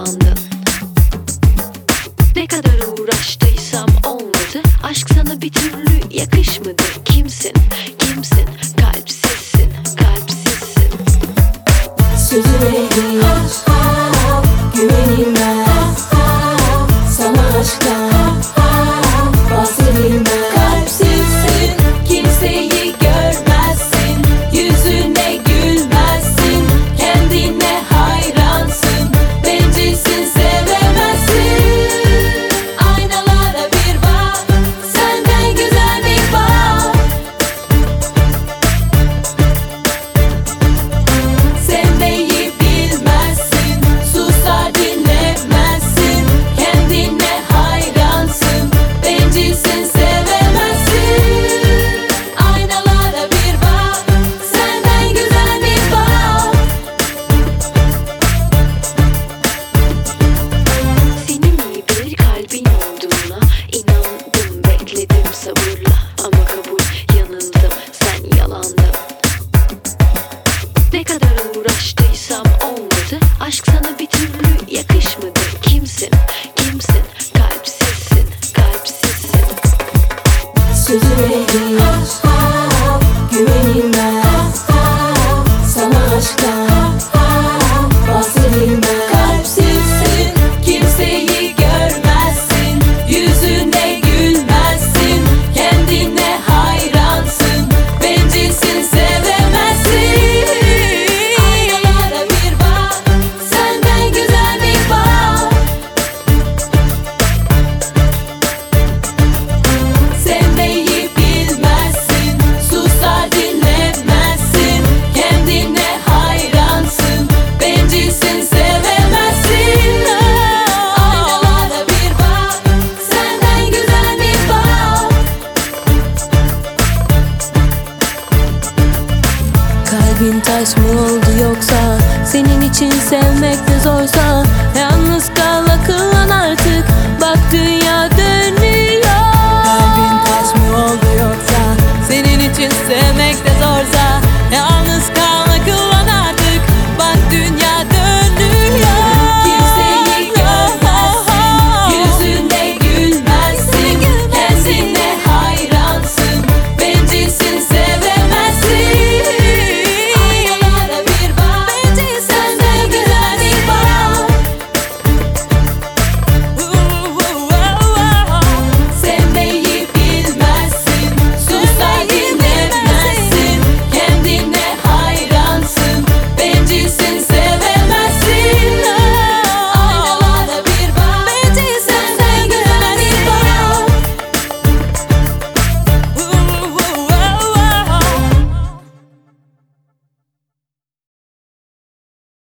kullandın Ne kadar uğraştıysam olmadı. Aşk sana bir türlü yakışmadı. Kimsin, kimsin, kalpsizsin, kalpsizsin. Sözüme değil, ah, ah, güvenim ben. Ah, sana aşktan. Ne kadar uğraştıysam olmadı. Aşk sana bir türlü yakışmadı. Kimsin, kimsin? Kalbin taş mı oldu yoksa? Senin için sevmek de zorsa ya